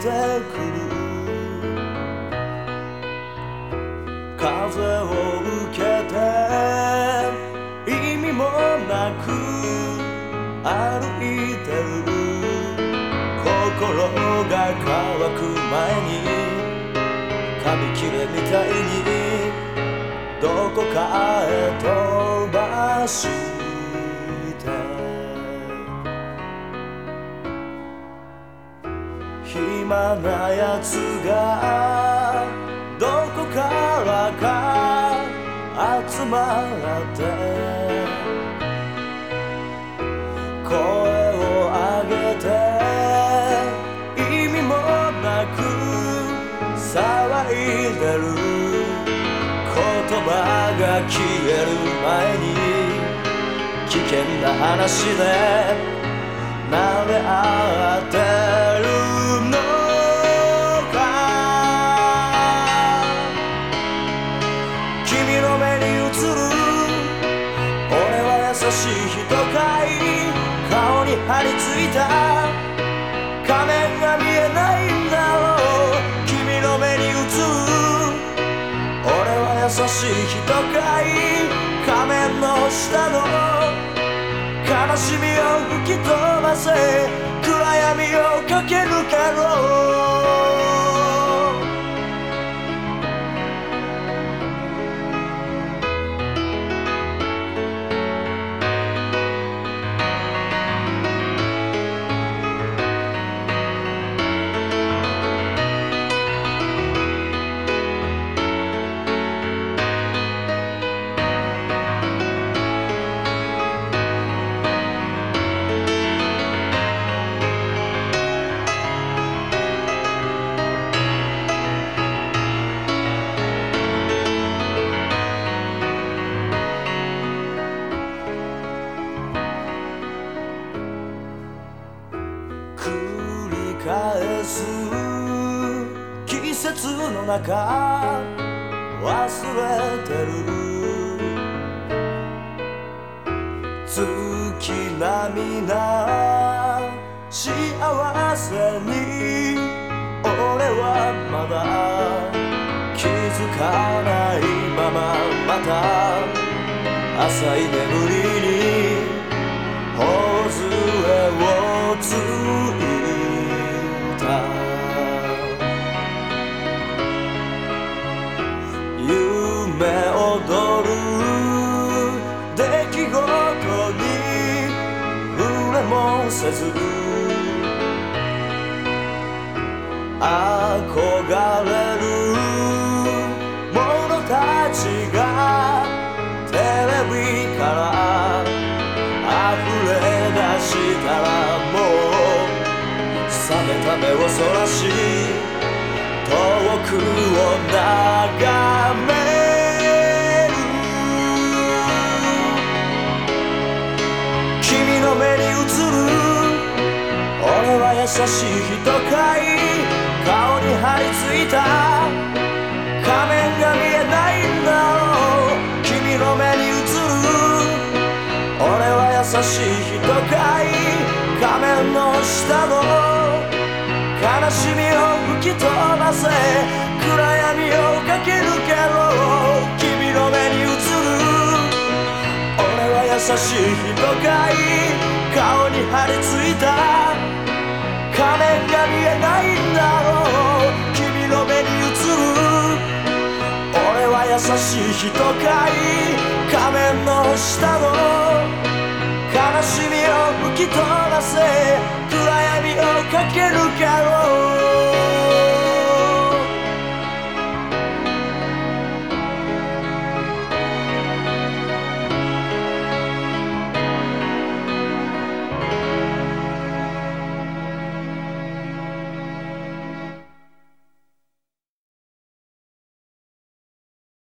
くる風を受けて意味もなく歩いてる。心が乾く前に紙切れみたいにどこかへ飛ばし暇なやつがどこからか集まって声を上げて意味もなく騒いでる言葉が消える前に危険な話で慣れ合って目に映る。俺は優しい人かい。顔に張り付いた。仮面が見えないんだろう。君の目に映る。俺は優しい人かい。仮面の下の。悲しみを吹き飛ばせ。暗闇を駆け抜けろの中忘れてる月並みな幸せに俺はまだ気づかないまままた浅い眠りに頬杖をついたせず憧れる者たちがテレビから溢れ出したらもう冷めた目をそらし遠くを眺めしい人かい顔に張り付いた仮面が見えないんだろう君の目に映る俺は優しい人かい仮面の下の悲しみを吹き飛ばせ暗闇を駆け抜けろ君の目に映る俺は優しい人かい。顔に張り付いた。見えないんだろう君の目に映る俺は優しい人かい仮面の下の悲しみを吹き飛ばせ暗闇をかけるかろう